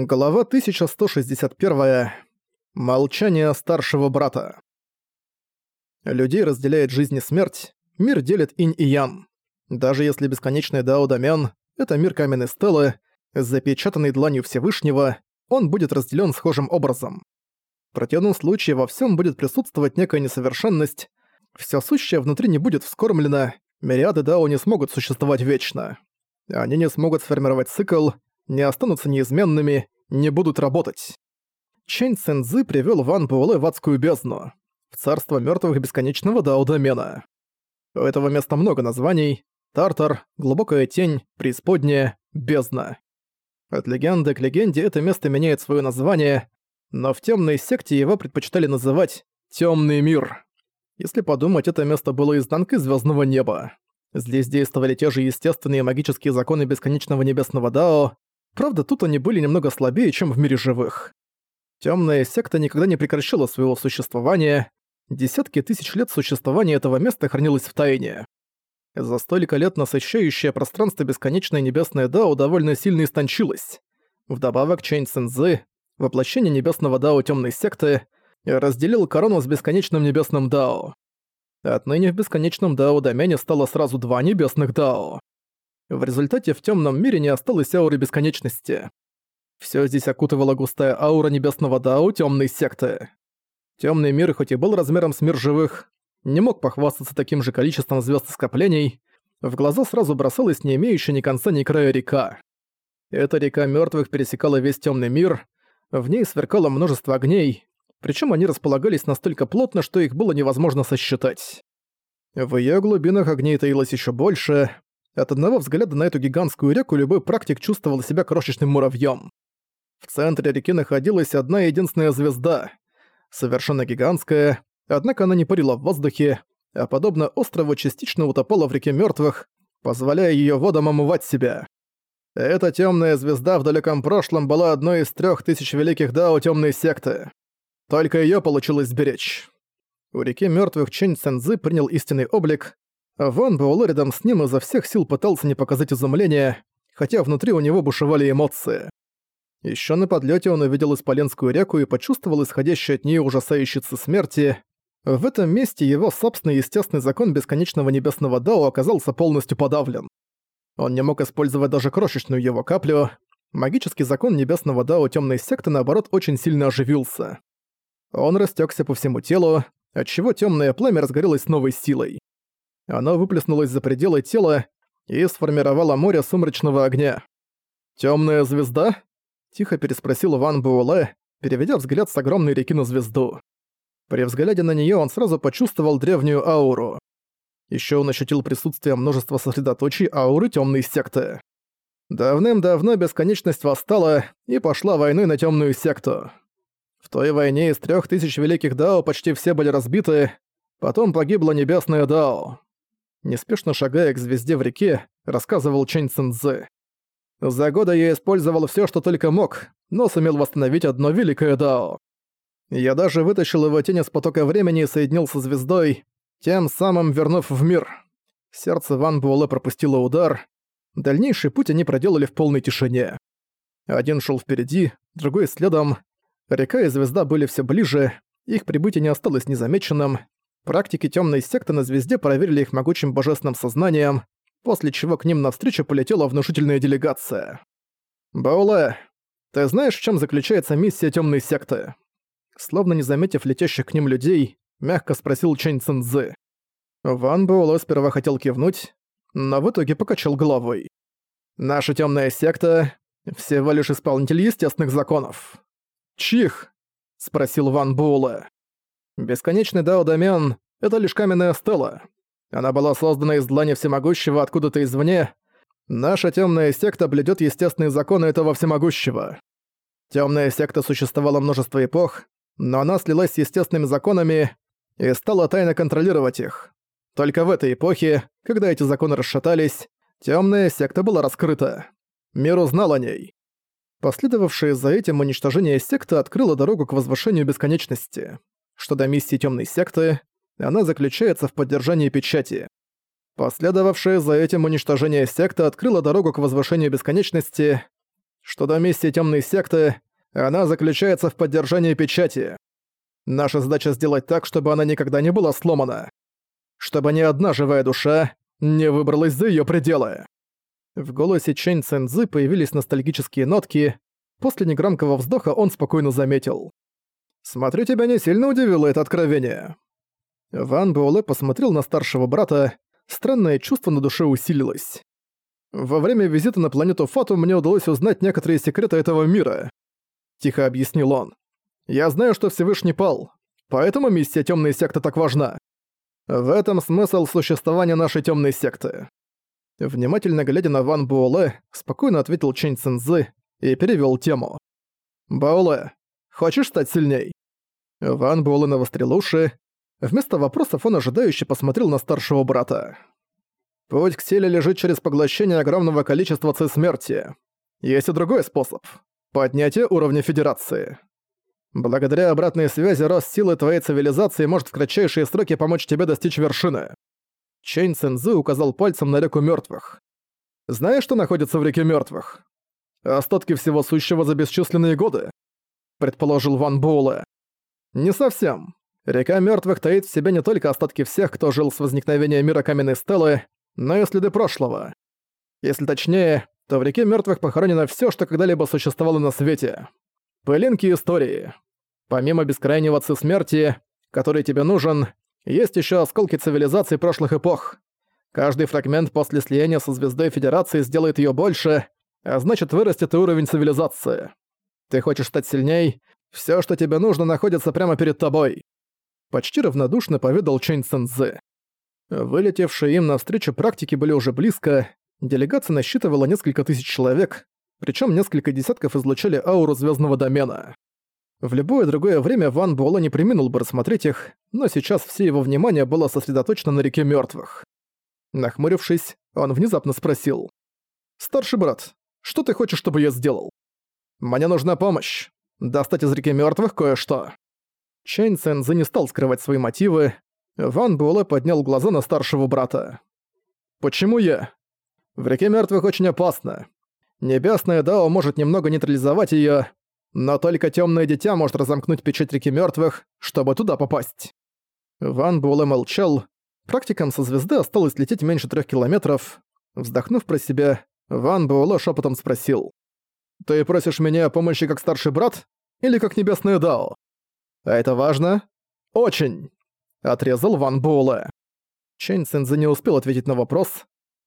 Глава 1161. Молчание старшего брата. Людей разделяет жизнь и смерть, мир делит инь и ян. Даже если бесконечный Дао Дамян — это мир каменной стелы, запечатанный дланью Всевышнего, он будет разделен схожим образом. В противном случае во всем будет присутствовать некая несовершенность, все сущее внутри не будет вскормлено, мириады Дао не смогут существовать вечно. Они не смогут сформировать цикл, не останутся неизменными, не будут работать. Чэнь Цэнзы привёл Ван Буэлэ в адскую бездну, в царство мёртвых бесконечного Дао-домена. У этого места много названий — Тартар, Глубокая тень, Преисподняя, Бездна. От легенды к легенде это место меняет своё название, но в тёмной секте его предпочитали называть «Тёмный мир». Если подумать, это место было изнанкой звёздного неба. Здесь действовали те же естественные магические законы бесконечного небесного Дао, Правда, тут они были немного слабее, чем в мире живых. Темная секта никогда не прекращала своего существования. Десятки тысяч лет существования этого места хранилось в тайне. За столько лет насыщающее пространство бесконечное небесное Дао довольно сильно истончилось. Вдобавок Чэнь Цинзы, воплощение небесного Дао темной секты, разделил корону с бесконечным небесным Дао. Отныне в бесконечном Дао домене стало сразу два небесных Дао. В результате в темном мире не осталось ауры бесконечности. Все здесь окутывала густая аура небесного Дао темной секты. Темный мир, хоть и был размером с мир живых, не мог похвастаться таким же количеством звезд скоплений, в глаза сразу бросалась не имеющая ни конца ни края река. Эта река мертвых пересекала весь темный мир, в ней сверкало множество огней, причем они располагались настолько плотно, что их было невозможно сосчитать. В ее глубинах огней таилось еще больше, от одного взгляда на эту гигантскую реку любой практик чувствовал себя крошечным муравьем. В центре реки находилась одна единственная звезда, совершенно гигантская, однако она не парила в воздухе, а подобно острову частично утопала в реке мертвых, позволяя ее водам омывать себя. Эта темная звезда в далеком прошлом была одной из трех тысяч великих дао темной секты. Только ее получилось сберечь. У реки мертвых Чэнь Цэнзы принял истинный облик, Ван Буэлэ рядом с ним изо всех сил пытался не показать изумления, хотя внутри у него бушевали эмоции. Ещё на подлёте он увидел Исполенскую реку и почувствовал исходящий от неё ужасающий смерти. В этом месте его собственный естественный закон бесконечного небесного Дао оказался полностью подавлен. Он не мог использовать даже крошечную его каплю. Магический закон небесного Дао тёмной секты, наоборот, очень сильно оживился. Он растёкся по всему телу, отчего тёмное пламя разгорелось новой силой. Оно выплеснулось за пределы тела и сформировало море сумрачного огня. «Тёмная звезда?» — тихо переспросил Ван Буэлэ, переведя взгляд с огромной реки на звезду. При взгляде на неё он сразу почувствовал древнюю ауру. Ещё он ощутил присутствие множества сосредоточий ауры тёмной секты. Давным-давно бесконечность восстала и пошла войной на тёмную секту. В той войне из трёх тысяч великих дао почти все были разбиты, потом погибла небесная дао неспешно шагая к звезде в реке, рассказывал Чэнь Цинзы. «За годы я использовал все, что только мог, но сумел восстановить одно великое дао. Я даже вытащил его тень из потока времени и соединил со звездой, тем самым вернув в мир. Сердце Ван Буэлэ пропустило удар. Дальнейший путь они проделали в полной тишине. Один шел впереди, другой следом. Река и звезда были все ближе, их прибытие не осталось незамеченным, Практики темной секты на звезде проверили их могучим божественным сознанием, после чего к ним навстречу полетела внушительная делегация. «Бауле, ты знаешь, в чем заключается миссия темной секты?» Словно не заметив летящих к ним людей, мягко спросил Чэнь Цинзы. Ван Буэлэ сперва хотел кивнуть, но в итоге покачал головой. «Наша темная секта — всего лишь исполнитель естественных законов». «Чих?» — спросил Ван Буэлэ. Бесконечный Дао Дамян — это лишь каменная стела. Она была создана из длани всемогущего откуда-то извне. Наша темная секта блюдет естественные законы этого всемогущего. Темная секта существовала множество эпох, но она слилась с естественными законами и стала тайно контролировать их. Только в этой эпохе, когда эти законы расшатались, темная секта была раскрыта. Мир узнал о ней. Последовавшее за этим уничтожение секты открыло дорогу к возвышению бесконечности. Что до миссии темной секты, она заключается в поддержании печати. Последовавшее за этим уничтожение секты открыло дорогу к возвышению бесконечности. Что до миссии темной секты, она заключается в поддержании печати. Наша задача сделать так, чтобы она никогда не была сломана. Чтобы ни одна живая душа не выбралась за ее пределы. В голосе Чэнь Цэнзы появились ностальгические нотки. После негромкого вздоха он спокойно заметил. «Смотрю, тебя не сильно удивило это откровение». Ван Буэлэ посмотрел на старшего брата, странное чувство на душе усилилось. Во время визита на планету Фату мне удалось узнать некоторые секреты этого мира. Тихо объяснил он. Я знаю, что Всевышний пал, поэтому миссия Темной секты так важна. В этом смысл существования нашей Темной секты. Внимательно глядя на Ван Буэлэ, спокойно ответил Чэнь Цинзы и перевел тему. «Буэлэ, хочешь стать сильней?» Ван Буэлэ навострил уши. Вместо вопросов он ожидающе посмотрел на старшего брата. Путь к силе лежит через поглощение огромного количества ци смерти. Есть и другой способ — поднятие уровня Федерации. Благодаря обратной связи рост силы твоей цивилизации может в кратчайшие сроки помочь тебе достичь вершины. Чэнь Цэнзы указал пальцем на реку мертвых. Знаешь, что находится в реке мертвых? Остатки всего сущего за бесчисленные годы, предположил Ван Буэлэ. Не совсем. Река мертвых таит в себе не только остатки всех, кто жил с возникновения мира каменной стелы, но и следы прошлого. Если точнее, то в реке мертвых похоронено все, что когда-либо существовало на свете. Пылинки истории. Помимо бескрайнего отцы смерти, который тебе нужен, есть еще осколки цивилизации прошлых эпох. Каждый фрагмент после слияния со звездой Федерации сделает ее больше, а значит вырастет и уровень цивилизации. Ты хочешь стать сильней, все, что тебе нужно, находится прямо перед тобой. Почти равнодушно поведал Чэнь Цэнзэ. Вылетевшие им навстречу практики были уже близко, делегация насчитывала несколько тысяч человек, причем несколько десятков излучали ауру звездного домена. В любое другое время Ван Буэлэ не приминул бы рассмотреть их, но сейчас все его внимание было сосредоточено на реке мертвых. Нахмурившись, он внезапно спросил. «Старший брат, что ты хочешь, чтобы я сделал?» «Мне нужна помощь. Достать из реки мертвых кое-что». Чэнь Цэнзэ не стал скрывать свои мотивы, Ван Буэлэ поднял глаза на старшего брата. «Почему я?» «В реке мертвых очень опасно. Небесное Дао может немного нейтрализовать её, но только тёмное дитя может разомкнуть печать реки мертвых, чтобы туда попасть». Ван Буэлэ молчал. Практикам со звезды осталось лететь меньше трех километров. Вздохнув про себя, Ван Буэлэ шепотом спросил. «Ты просишь меня о помощи как старший брат? Или как небесное Дао?» «А это важно?» «Очень!» отрезал Ван Буэлэ. Чэнь Цэнзэ не успел ответить на вопрос.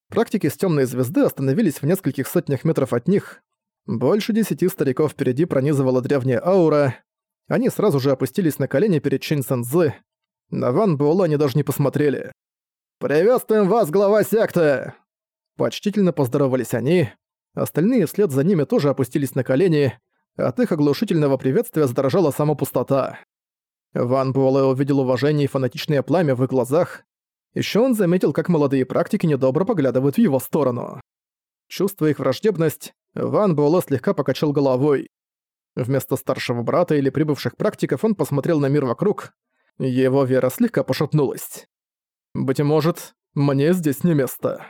Практики с темной звезды остановились в нескольких сотнях метров от них. Больше десяти стариков впереди пронизывала древняя аура. Они сразу же опустились на колени перед Чэнь Цэнзэ. На Ван Буэлэ они даже не посмотрели. «Приветствуем вас, глава секты!» Почтительно поздоровались они. Остальные вслед за ними тоже опустились на колени. От их оглушительного приветствия задрожала сама пустота. Ван Буэлэ увидел уважение и фанатичное пламя в их глазах. Ещё он заметил, как молодые практики недобро поглядывают в его сторону. Чувствуя их враждебность, Ван Буэлэ слегка покачал головой. Вместо старшего брата или прибывших практиков он посмотрел на мир вокруг. Его вера слегка пошатнулась. «Быть может, мне здесь не место».